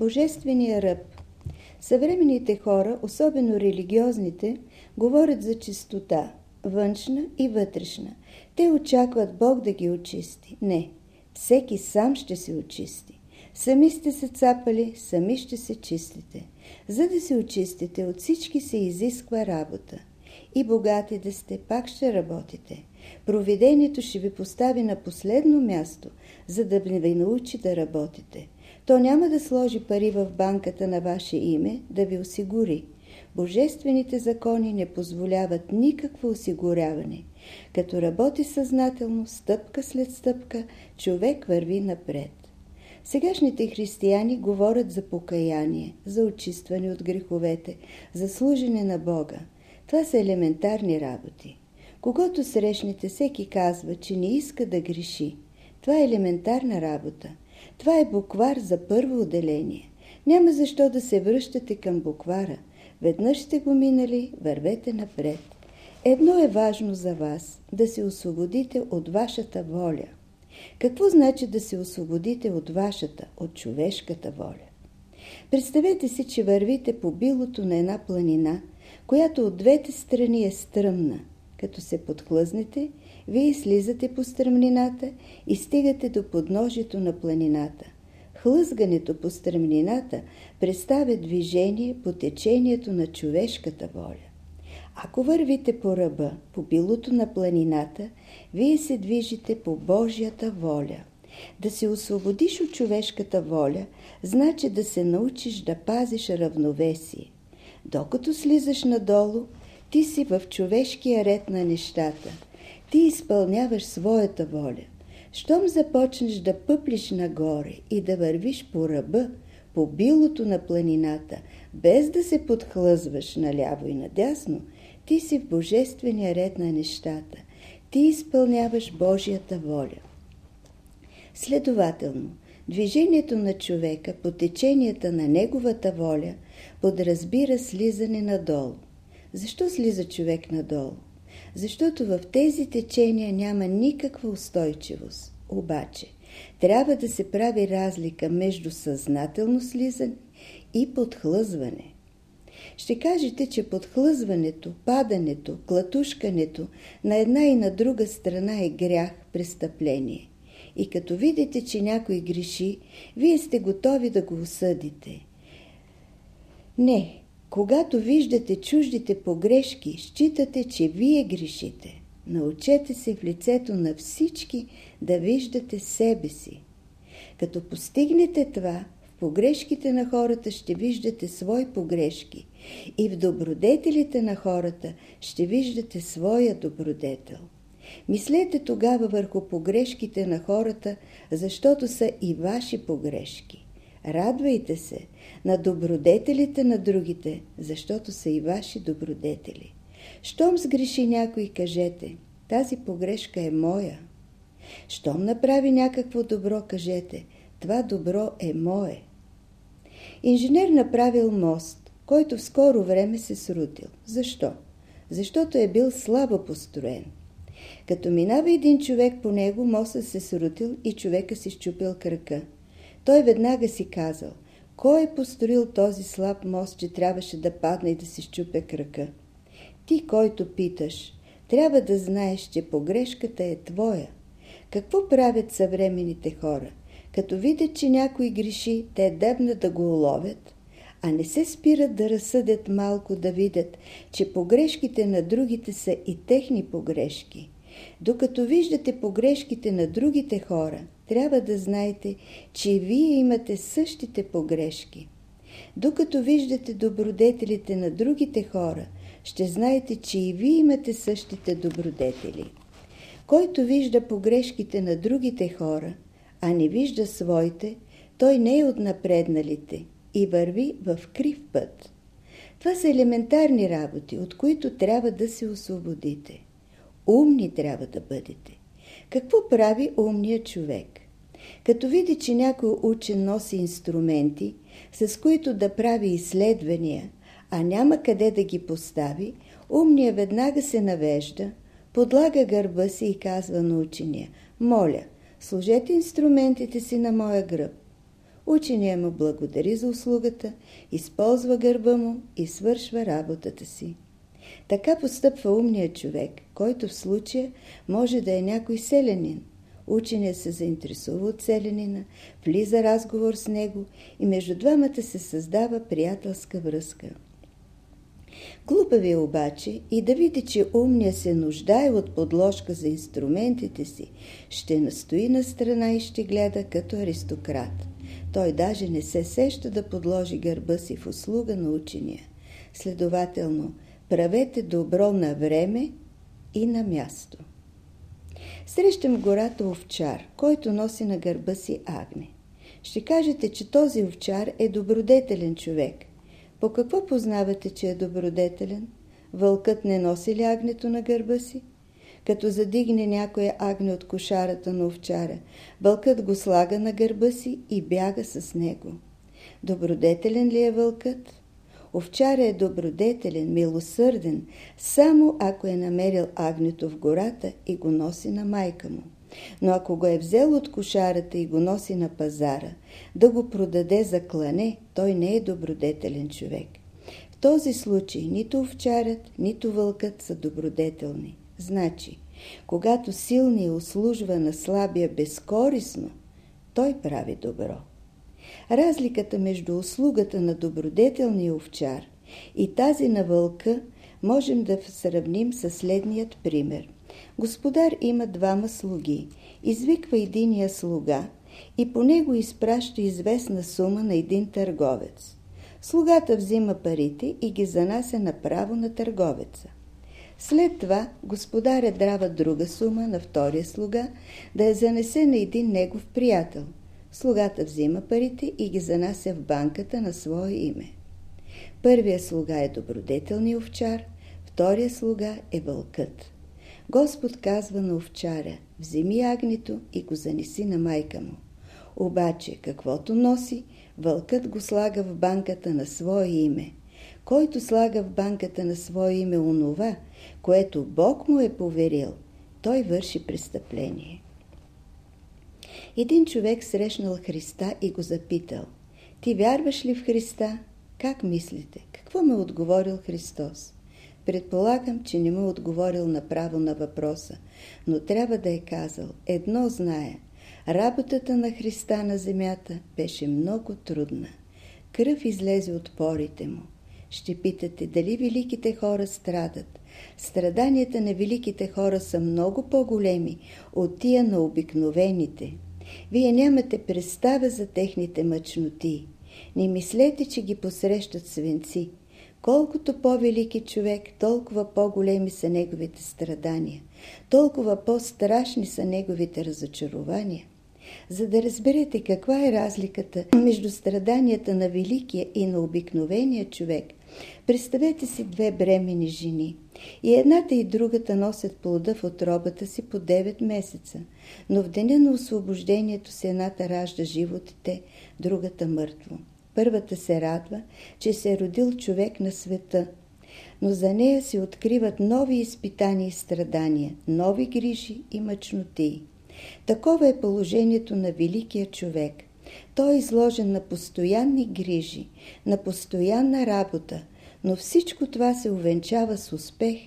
Божествения ръб Съвременните хора, особено религиозните, говорят за чистота, външна и вътрешна. Те очакват Бог да ги очисти. Не, всеки сам ще се очисти. Сами сте се цапали, сами ще се чистите. За да се очистите, от всички се изисква работа. И богати да сте, пак ще работите. Провидението ще ви постави на последно място, за да ви научи да работите. То няма да сложи пари в банката на ваше име, да ви осигури. Божествените закони не позволяват никакво осигуряване. Като работи съзнателно, стъпка след стъпка, човек върви напред. Сегашните християни говорят за покаяние, за очистване от греховете, за служене на Бога. Това са елементарни работи. Когато срещнете, всеки казва, че не иска да греши. Това е елементарна работа. Това е буквар за първо отделение. Няма защо да се връщате към буквара. Веднъж сте го минали, вървете напред. Едно е важно за вас – да се освободите от вашата воля. Какво значи да се освободите от вашата, от човешката воля? Представете си, че вървите по билото на една планина, която от двете страни е стръмна. Като се подхлъзнете, вие слизате по стръмнината и стигате до подножието на планината. Хлъзгането по стръмнината представя движение по течението на човешката воля. Ако вървите по ръба, по билото на планината, вие се движите по Божията воля. Да се освободиш от човешката воля, значи да се научиш да пазиш равновесие. Докато слизаш надолу, ти си в човешкия ред на нещата. Ти изпълняваш своята воля. Щом започнеш да пъплиш нагоре и да вървиш по ръба, по билото на планината, без да се подхлъзваш наляво и надясно, ти си в божествения ред на нещата. Ти изпълняваш Божията воля. Следователно, движението на човека по теченията на неговата воля подразбира слизане надолу. Защо слиза човек надолу? Защото в тези течения няма никаква устойчивост. Обаче, трябва да се прави разлика между съзнателно слизане и подхлъзване. Ще кажете, че подхлъзването, падането, клатушкането на една и на друга страна е грях, престъпление. И като видите, че някой греши, вие сте готови да го осъдите. Не, когато виждате чуждите погрешки, считате, че вие грешите. Научете се в лицето на всички да виждате себе си. Като постигнете това, в погрешките на хората ще виждате свои погрешки и в добродетелите на хората ще виждате своя добродетел. Мислете тогава върху погрешките на хората, защото са и ваши погрешки. Радвайте се на добродетелите на другите, защото са и ваши добродетели. Щом сгреши някой, кажете, тази погрешка е моя. Щом направи някакво добро, кажете, това добро е мое. Инженер направил мост, който в скоро време се срутил. Защо? Защото е бил слабо построен. Като минава един човек по него, мостът се срутил и човека си щупил крака. Той веднага си казал, кой е построил този слаб мост, че трябваше да падне и да си щупе крака? Ти, който питаш, трябва да знаеш, че погрешката е твоя. Какво правят съвременните хора? Като видят, че някой греши, те дебна да го уловят, а не се спират да разсъдят малко да видят, че погрешките на другите са и техни погрешки. Докато виждате погрешките на другите хора, трябва да знаете, че вие имате същите погрешки. Докато виждате добродетелите на другите хора, ще знаете, че и вие имате същите добродетели. Който вижда погрешките на другите хора, а не вижда своите, той не е от напредналите и върви в крив път. Това са елементарни работи, от които трябва да се освободите. Умни трябва да бъдете. Какво прави умният човек? Като види, че някой учен носи инструменти, с които да прави изследвания, а няма къде да ги постави, умният веднага се навежда, подлага гърба си и казва на учения, моля, сложете инструментите си на моя гръб. Ученият му благодари за услугата, използва гърба му и свършва работата си. Така постъпва умният човек, който в случая може да е някой селянин. Ученият се заинтересува от селянина, влиза разговор с него и между двамата се създава приятелска връзка. Глупави обаче и да види, че умния се нуждае от подложка за инструментите си, ще настои на страна и ще гледа като аристократ. Той даже не се сеща да подложи гърба си в услуга на учения. Следователно, правете добро на време и на място. Срещам гората овчар, който носи на гърба си агне. Ще кажете, че този овчар е добродетелен човек. По какво познавате, че е добродетелен? Вълкът не носи ли агнето на гърба си? Като задигне някоя агне от кошарата на овчара, вълкът го слага на гърба си и бяга с него. Добродетелен ли е вълкът? Овчаря е добродетелен, милосърден, само ако е намерил агнето в гората и го носи на майка му. Но ако го е взел от кошарата и го носи на пазара, да го продаде за клане, той не е добродетелен човек. В този случай нито овчарят, нито вълкът са добродетелни. Значи, когато силният услужва на слабия безкорисно, той прави добро. Разликата между услугата на добродетелния овчар и тази на вълка можем да сравним със следният пример. Господар има двама слуги. Извиква единия слуга и по него изпраща известна сума на един търговец. Слугата взима парите и ги занася направо на търговеца. След това господаря дава друга сума на втория слуга да я занесе на един негов приятел – Слугата взима парите и ги занася в банката на свое име. Първия слуга е добродетелни овчар, втория слуга е вълкът. Господ казва на овчаря, вземи агнето и го занеси на майка му. Обаче, каквото носи, вълкът го слага в банката на свое име. Който слага в банката на свое име онова, което Бог му е поверил, той върши престъпление. Един човек срещнал Христа и го запитал Ти вярваш ли в Христа? Как мислите? Какво ме отговорил Христос? Предполагам, че не му отговорил направо на въпроса, но трябва да е казал Едно зная. Работата на Христа на земята беше много трудна. Кръв излезе от порите му. Ще питате дали великите хора страдат. Страданията на великите хора са много по-големи от тия на обикновените. Вие нямате представа за техните мъчноти. Не мислете, че ги посрещат свинци. Колкото по-велики човек, толкова по-големи са неговите страдания, толкова по-страшни са неговите разочарования. За да разберете каква е разликата между страданията на великия и на обикновения човек, представете си две бремени жени. И едната и другата носят плода в отробата си по 9 месеца, но в деня на освобождението си едната ражда живо дете, другата мъртво. Първата се радва, че се е родил човек на света, но за нея се откриват нови изпитания и страдания, нови грижи и мъчноти. Такова е положението на великия човек. Той е изложен на постоянни грижи, на постоянна работа, но всичко това се увенчава с успех.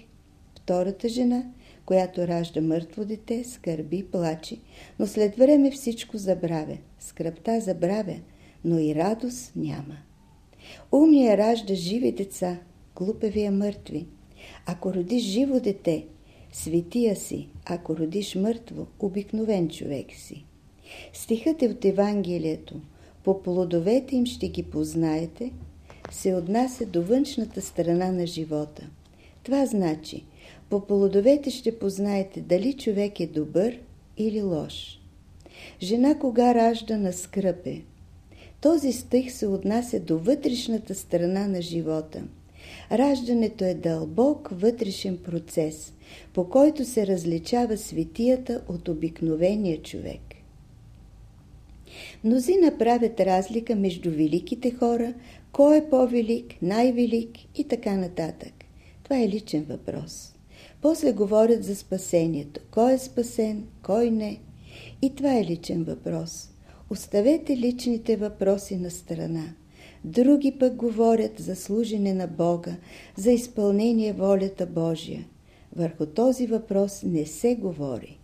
Втората жена, която ражда мъртво дете, скърби, плачи, но след време всичко забравя. Скръпта забравя, но и радост няма. Умния ражда живи деца, глупавия мъртви. Ако родиш живо дете, светия си, ако родиш мъртво, обикновен човек си. Стихът е от Евангелието. По плодовете им ще ги познаете, се отнася до външната страна на живота. Това значи, по плодовете ще познаете дали човек е добър или лош. Жена кога ражда на скръпе? Този стих се отнася до вътрешната страна на живота. Раждането е дълбок вътрешен процес, по който се различава светията от обикновения човек. Мнози направят разлика между великите хора, кой е по-велик, най-велик и така нататък. Това е личен въпрос. После говорят за спасението. Кой е спасен, кой не. И това е личен въпрос. Оставете личните въпроси на страна. Други пък говорят за служене на Бога, за изпълнение волята Божия. Върху този въпрос не се говори.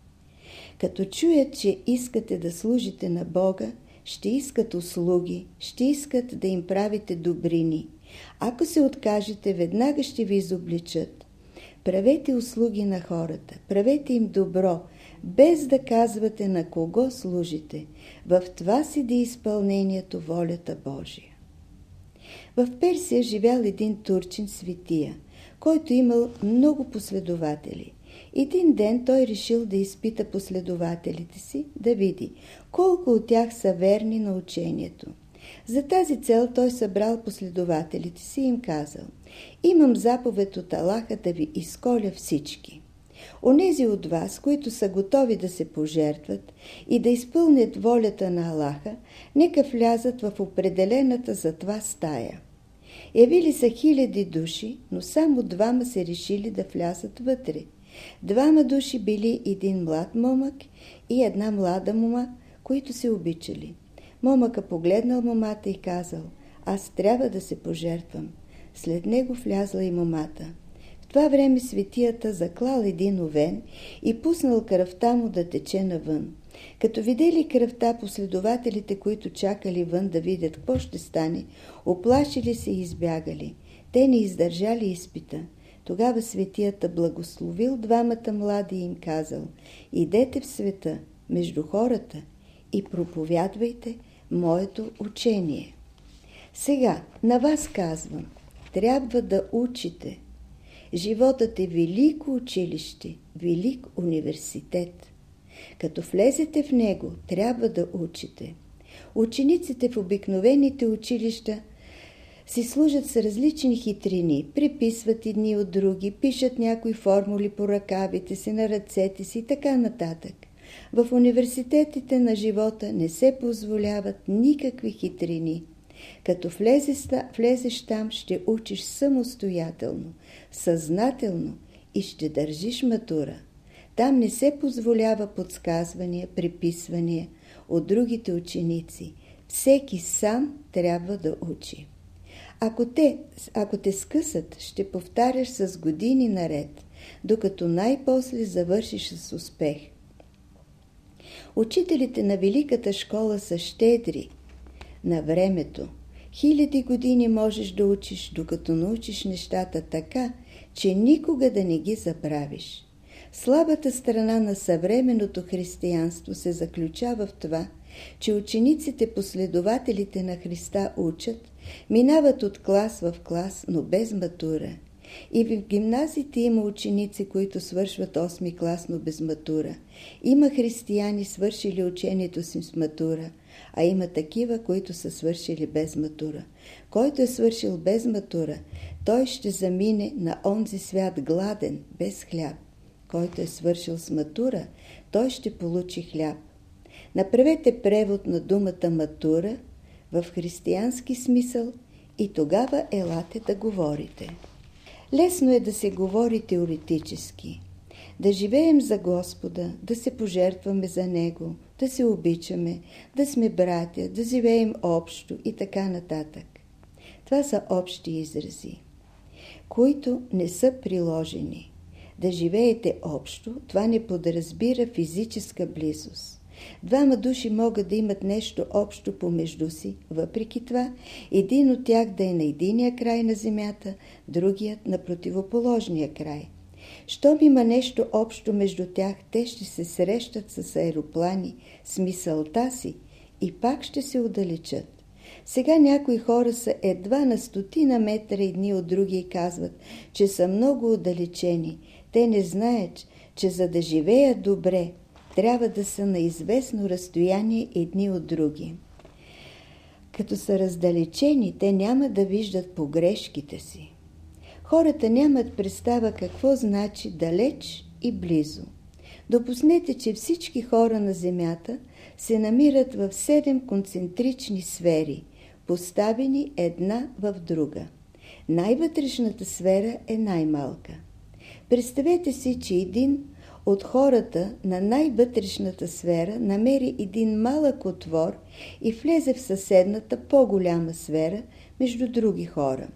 Като чуят, че искате да служите на Бога, ще искат услуги, ще искат да им правите добрини. Ако се откажете, веднага ще ви изобличат. Правете услуги на хората, правете им добро, без да казвате на кого служите. В това седи изпълнението волята Божия. В Персия живял един турчин светия, който имал много последователи. Един ден той решил да изпита последователите си, да види колко от тях са верни на учението. За тази цел той събрал последователите си и им казал «Имам заповед от Аллаха да ви изколя всички». Онези от вас, които са готови да се пожертват и да изпълнят волята на Аллаха, нека влязат в определената за това стая. Явили са хиляди души, но само двама се решили да влязат вътре. Двама души били един млад момък и една млада мома, които се обичали. Момъка погледнал момата и казал, аз трябва да се пожертвам. След него влязла и момата. В това време светията заклал един овен и пуснал кръвта му да тече навън. Като видели кръвта, последователите, които чакали вън да видят какво ще стане, оплашили се и избягали. Те не издържали изпита. Тогава светията благословил двамата млади и им казал «Идете в света, между хората и проповядвайте моето учение». Сега на вас казвам, трябва да учите. Животът е велико училище, велик университет. Като влезете в него, трябва да учите. Учениците в обикновените училища си служат с различни хитрини, приписват едни от други, пишат някои формули по ръкавите си, на ръцете си и така нататък. В университетите на живота не се позволяват никакви хитрини. Като влезеш, влезеш там, ще учиш самостоятелно, съзнателно и ще държиш матура. Там не се позволява подсказвания, приписвания от другите ученици. Всеки сам трябва да учи. Ако те, ако те скъсат, ще повтаряш с години наред, докато най-после завършиш с успех. Учителите на Великата школа са щедри на времето. Хиляди години можеш да учиш, докато научиш нещата така, че никога да не ги забравиш. Слабата страна на съвременното християнство се заключава в това, че учениците, последователите на Христа учат, минават от клас в клас, но без матура. И в гимназите има ученици, които свършват 8 клас, но без матура. Има християни, свършили учението си с матура, а има такива, които са свършили без матура. Който е свършил без матура, той ще замине на онзи свят гладен, без хляб който е свършил с матура, той ще получи хляб. Направете превод на думата матура в християнски смисъл и тогава елате да говорите. Лесно е да се говори теоретически. Да живеем за Господа, да се пожертваме за Него, да се обичаме, да сме братя, да живеем общо и така нататък. Това са общи изрази, които не са приложени. Да живеете общо, това не подразбира физическа близост. Двама души могат да имат нещо общо помежду си, въпреки това един от тях да е на единия край на земята, другият на противоположния край. Щом има нещо общо между тях, те ще се срещат с аероплани, с мисълта си и пак ще се отдалечат. Сега някои хора са едва на стотина метра едни от други и казват, че са много отдалечени – те не знаят, че за да живеят добре, трябва да са на известно разстояние едни от други. Като са раздалечени, те няма да виждат погрешките си. Хората нямат представа какво значи далеч и близо. Допуснете, че всички хора на Земята се намират в седем концентрични сфери, поставени една в друга. Най-вътрешната сфера е най-малка – Представете си, че един от хората на най-вътрешната сфера намери един малък отвор и влезе в съседната по-голяма сфера между други хора.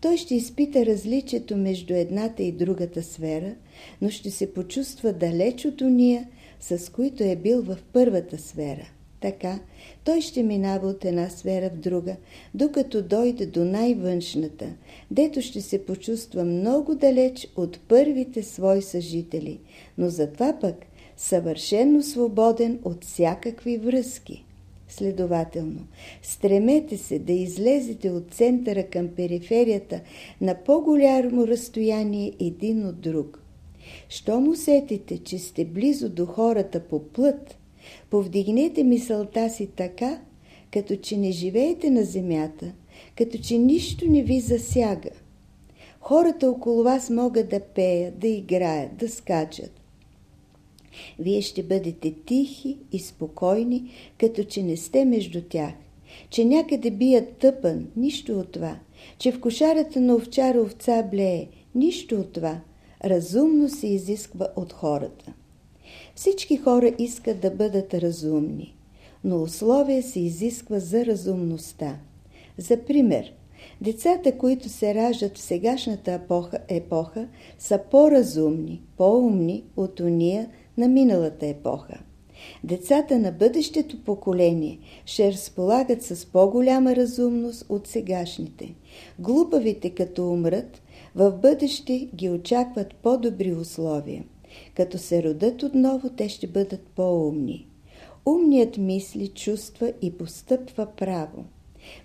Той ще изпита различието между едната и другата сфера, но ще се почувства далеч от уния, с които е бил в първата сфера. Така, той ще минава от една сфера в друга, докато дойде до най-външната, дето ще се почувства много далеч от първите свои съжители, но затова пък съвършенно свободен от всякакви връзки. Следователно, стремете се да излезете от центъра към периферията на по-голямо разстояние един от друг. Щом усетите, че сте близо до хората по плът, повдигнете мисълта си така, като че не живеете на земята, като че нищо не ви засяга. Хората около вас могат да пеят, да играят, да скачат. Вие ще бъдете тихи и спокойни, като че не сте между тях, че някъде бият тъпан, нищо от това, че в кошарата на овчара овца блее, нищо от това. Разумно се изисква от хората. Всички хора искат да бъдат разумни, но условие се изисква за разумността. За пример, децата, които се раждат в сегашната епоха, епоха са по-разумни, по-умни от уния на миналата епоха. Децата на бъдещето поколение ще разполагат с по-голяма разумност от сегашните. Глупавите, като умрат, в бъдеще ги очакват по-добри условия. Като се родят отново, те ще бъдат по-умни. Умният мисли, чувства и постъпва право.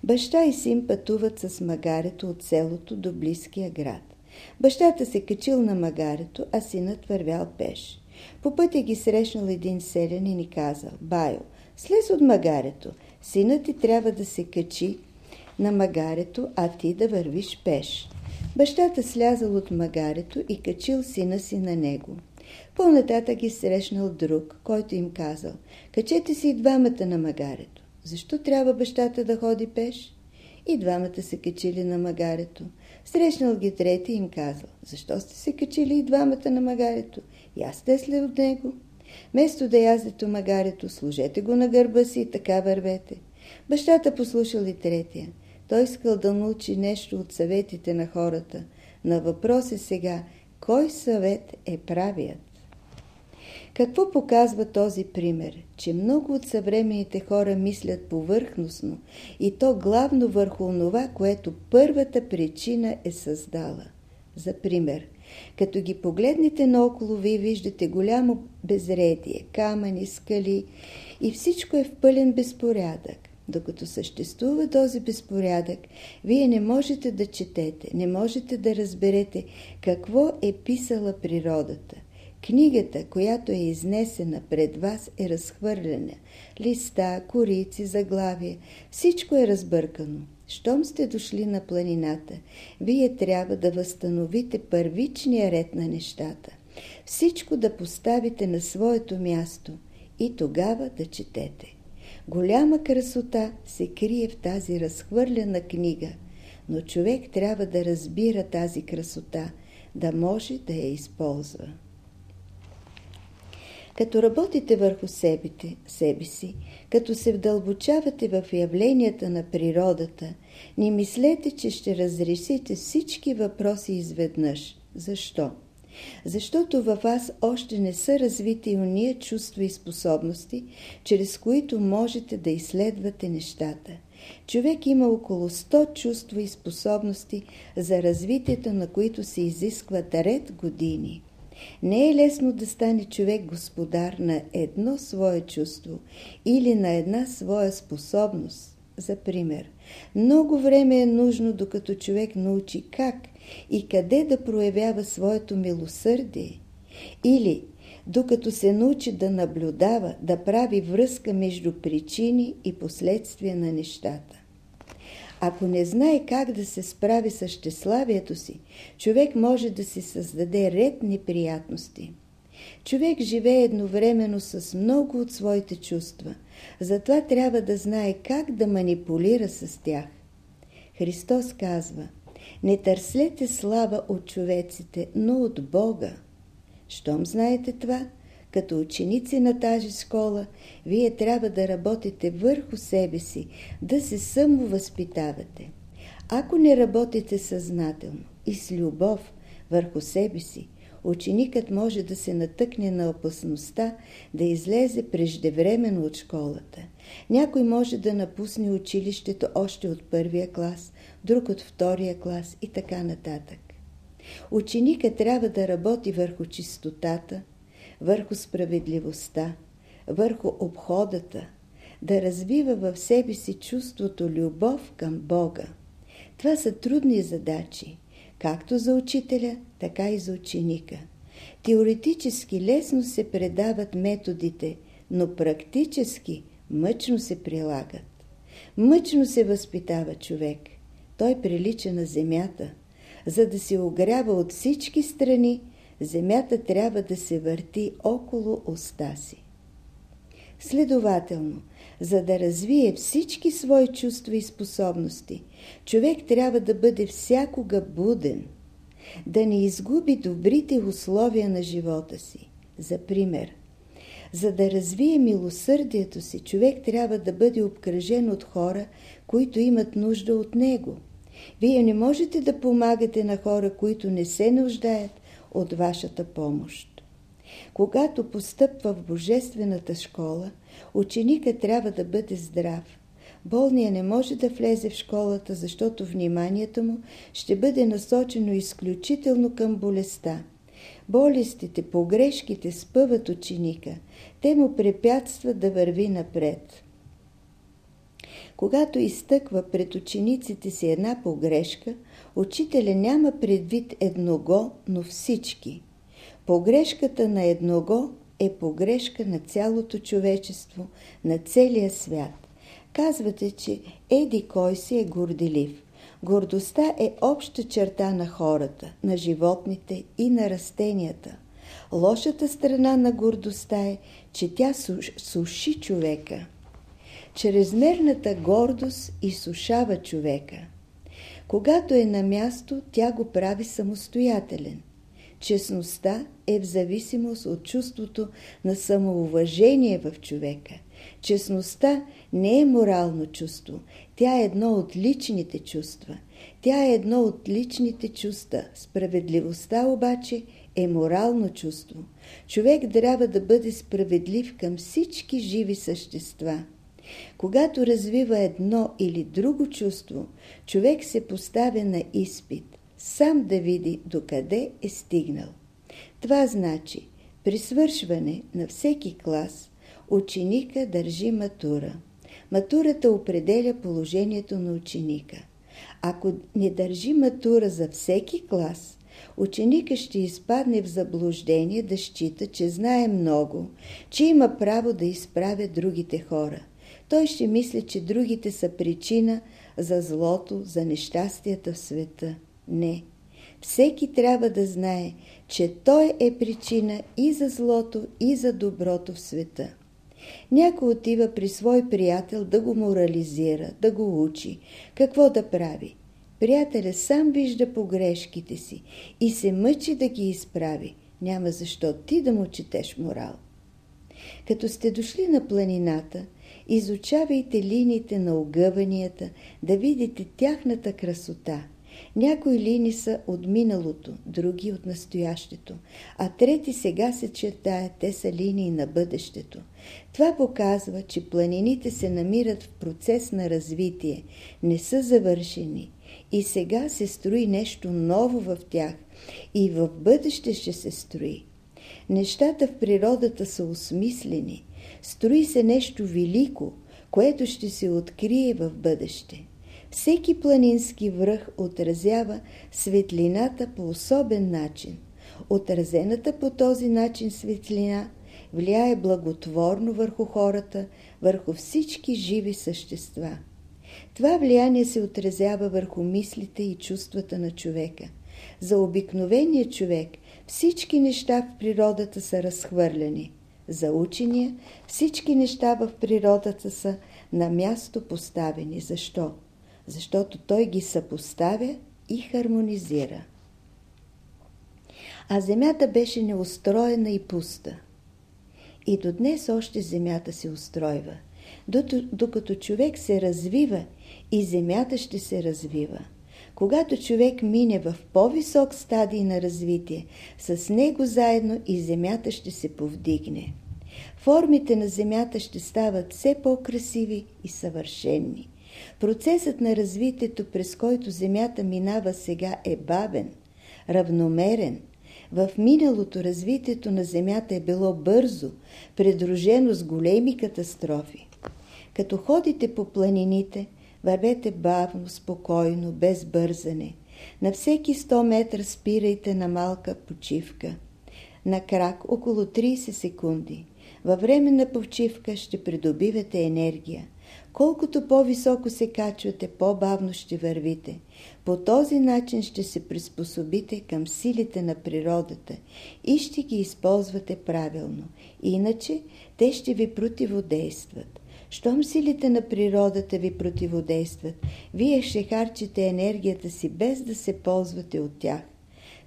Баща и син пътуват с магарето от селото до близкия град. Бащата се качил на магарето, а синът вървял пеш. По пътя ги срещнал един селянин и казал, Байо, слез от магарето, синът ти трябва да се качи на магарето, а ти да вървиш пеш. Бащата слязал от магарето и качил сина си на него. По-нататък ги срещнал друг, който им казал, качете си и двамата на магарето. Защо трябва бащата да ходи пеш? И двамата се качили на магарето. Срещнал ги трети и им казал, защо сте се качили и двамата на магарето? И аз сте от него. Место да яздето магарето, служете го на гърба си и така вървете. Бащата послушал и третия. Той искал да научи нещо от съветите на хората. На въпрос е сега, кой съвет е правият? Какво показва този пример? Че много от съвременните хора мислят повърхностно и то главно върху това, което първата причина е създала. За пример, като ги погледнете наоколо, вие виждате голямо безредие, камъни, скали и всичко е в пълен безпорядък. Докато съществува този безпорядък, вие не можете да четете, не можете да разберете какво е писала природата. Книгата, която е изнесена пред вас, е разхвърлена. Листа, корици, заглавия, всичко е разбъркано. Щом сте дошли на планината, вие трябва да възстановите първичния ред на нещата. Всичко да поставите на своето място и тогава да четете. Голяма красота се крие в тази разхвърлена книга, но човек трябва да разбира тази красота, да може да я използва. Като работите върху себите, себе си, като се вдълбочавате в явленията на природата, не мислете, че ще разрешите всички въпроси изведнъж. Защо? Защото във вас още не са развити уния чувства и способности, чрез които можете да изследвате нещата. Човек има около 100 чувства и способности, за развитието на които се изискват ред години. Не е лесно да стане човек господар на едно свое чувство или на една своя способност. За пример, много време е нужно, докато човек научи как и къде да проявява своето милосърдие. Или докато се научи да наблюдава, да прави връзка между причини и последствия на нещата. Ако не знае как да се справи с щеславието си, човек може да си създаде ред неприятности. Човек живее едновременно с много от своите чувства, затова трябва да знае как да манипулира с тях. Христос казва, не търслете слава от човеците, но от Бога. Щом знаете това, като ученици на тази школа, вие трябва да работите върху себе си, да се самовъзпитавате. Ако не работите съзнателно и с любов върху себе си, ученикът може да се натъкне на опасността да излезе преждевременно от школата. Някой може да напусне училището още от първия клас, друг от втория клас и така нататък. Ученикът трябва да работи върху чистотата, върху справедливостта, върху обходата, да развива в себе си чувството любов към Бога. Това са трудни задачи, както за учителя, така и за ученика. Теоретически лесно се предават методите, но практически мъчно се прилагат. Мъчно се възпитава човек. Той прилича на земята. За да се огрява от всички страни, земята трябва да се върти около уста си. Следователно, за да развие всички свои чувства и способности, човек трябва да бъде всякога буден, да не изгуби добрите условия на живота си. За пример, за да развие милосърдието си, човек трябва да бъде обкръжен от хора, които имат нужда от него. Вие не можете да помагате на хора, които не се нуждаят от вашата помощ. Когато постъпва в Божествената школа, ученикът трябва да бъде здрав. Болният не може да влезе в школата, защото вниманието му ще бъде насочено изключително към болестта. Болестите, погрешките спъват ученика. Те му препятстват да върви напред. Когато изтъква пред учениците си една погрешка, учителя няма предвид едного, но всички. Погрешката на едного е погрешка на цялото човечество, на целия свят. Казвате, че еди кой си е горделив. Гордостта е обща черта на хората, на животните и на растенията. Лошата страна на гордостта е, че тя суши човека. Чрезмерната гордост изсушава човека. Когато е на място, тя го прави самостоятелен. Честността е в зависимост от чувството на самоуважение в човека. Честността не е морално чувство, тя е едно от личните чувства. Тя е едно от личните чувства. Справедливостта обаче е морално чувство. Човек трябва да бъде справедлив към всички живи същества. Когато развива едно или друго чувство, човек се поставя на изпит, сам да види докъде е стигнал. Това значи, при свършване на всеки клас, ученика държи матура. Матурата определя положението на ученика. Ако не държи матура за всеки клас, ученика ще изпадне в заблуждение да счита, че знае много, че има право да изправя другите хора той ще мисли, че другите са причина за злото, за нещастията в света. Не. Всеки трябва да знае, че той е причина и за злото, и за доброто в света. Някой отива при свой приятел да го морализира, да го учи. Какво да прави? Приятеля сам вижда погрешките си и се мъчи да ги изправи. Няма защо ти да му четеш морал. Като сте дошли на планината – Изучавайте линиите на огъванията, да видите тяхната красота. Някои линии са от миналото, други от настоящето, а трети сега се чертаят, те са линии на бъдещето. Това показва, че планините се намират в процес на развитие, не са завършени. И сега се строи нещо ново в тях и в бъдеще ще се строи. Нещата в природата са осмислени – Строи се нещо велико, което ще се открие в бъдеще. Всеки планински връх отразява светлината по особен начин. Отразената по този начин светлина влияе благотворно върху хората, върху всички живи същества. Това влияние се отразява върху мислите и чувствата на човека. За обикновения човек всички неща в природата са разхвърляни – за учения всички неща в природата са на място поставени. Защо? Защото той ги съпоставя и хармонизира. а земята беше неустроена и пуста. И до днес още земята се устройва. Докато човек се развива, и земята ще се развива. Когато човек мине в по-висок стадий на развитие, с него заедно и земята ще се повдигне. Формите на земята ще стават все по-красиви и съвършенни. Процесът на развитието, през който земята минава сега е бавен, равномерен. В миналото развитието на земята е било бързо, придружено с големи катастрофи. Като ходите по планините – Вървете бавно, спокойно, без бързане. На всеки 100 метра спирайте на малка почивка. На крак около 30 секунди. Във време на почивка ще придобивате енергия. Колкото по-високо се качвате, по-бавно ще вървите. По този начин ще се приспособите към силите на природата и ще ги използвате правилно. Иначе те ще ви противодействат. Щом силите на природата ви противодействат, вие ще харчите енергията си без да се ползвате от тях.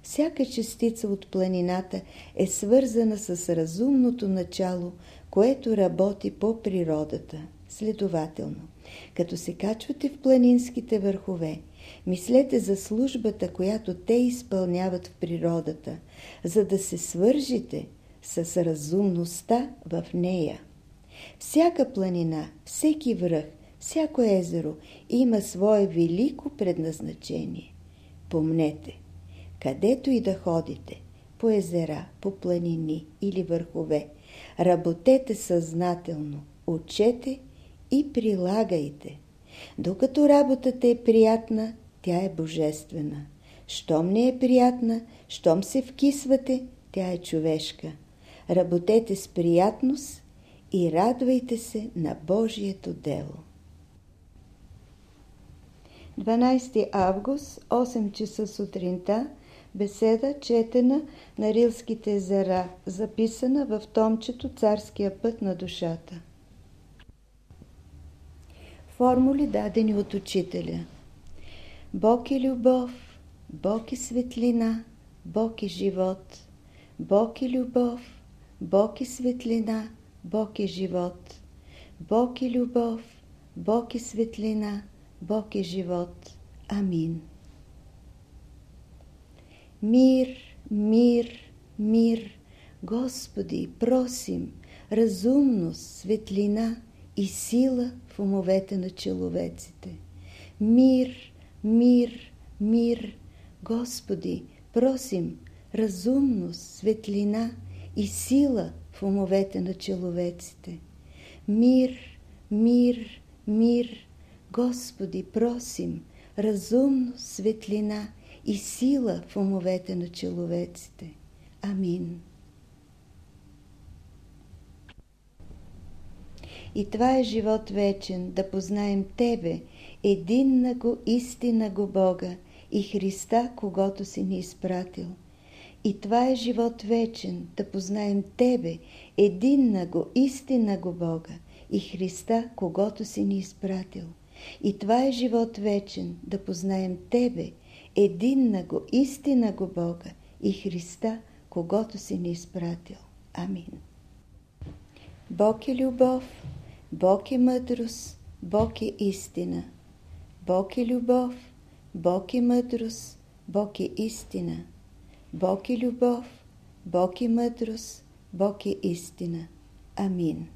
Всяка частица от планината е свързана с разумното начало, което работи по природата. Следователно, като се качвате в планинските върхове, мислете за службата, която те изпълняват в природата, за да се свържите с разумността в нея. Всяка планина, всеки връх, всяко езеро има свое велико предназначение. Помнете, където и да ходите, по езера, по планини или върхове, работете съзнателно, учете и прилагайте. Докато работата е приятна, тя е божествена. Щом не е приятна, щом се вкисвате, тя е човешка. Работете с приятност и радвайте се на Божието дело. 12 август, 8 часа сутринта, беседа четена на Рилските езера, записана в томчето Царския път на душата. Формули дадени от учителя. Бог е любов, Бог е светлина, Бог е живот. Бог е любов, Бог е светлина, Бог е живот. Бог е любов, Бог е светлина, Бог е живот. Амин. Мир, мир, мир, Господи, просим, разумност, светлина и сила в умовете на человеците. Мир, мир, мир, Господи, просим, разумност, светлина и сила в умовете на человеците. Мир, мир, мир, Господи, просим, разумно, светлина и сила в умовете на человеците. Амин. И това е живот вечен, да познаем Тебе, единна го, истина го Бога и Христа, когато си ни изпратил – и това е живот вечен, да познаем Тебе, единна го, истина го Бога и Христа, когато си ни изпратил. И това е живот вечен, да познаем Тебе, единна го, истина го Бога и Христа, когато си ни изпратил. Амин. Бог е любов, Бог е мъдрост, Бог е истина. Бог е любов, Бог е мъдрост, Бог е истина. Бог е любов, Бог е мъдрост, Бог е истина. Амин.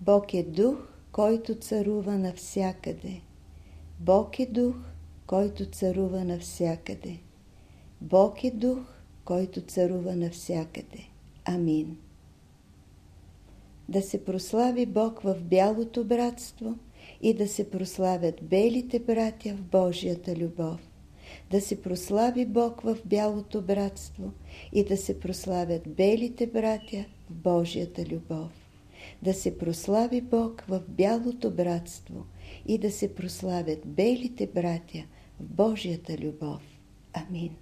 Бог е дух, който царува навсякъде. Бог е дух, който царува навсякъде. Бог е дух, който царува навсякъде. Амин. Да се прослави Бог в бялото братство и да се прославят белите братя в Божията любов да се прослави Бог в бялото братство и да се прославят белите братя в Божията любов. Да се прослави Бог в бялото братство и да се прославят белите братя в Божията любов. Амин.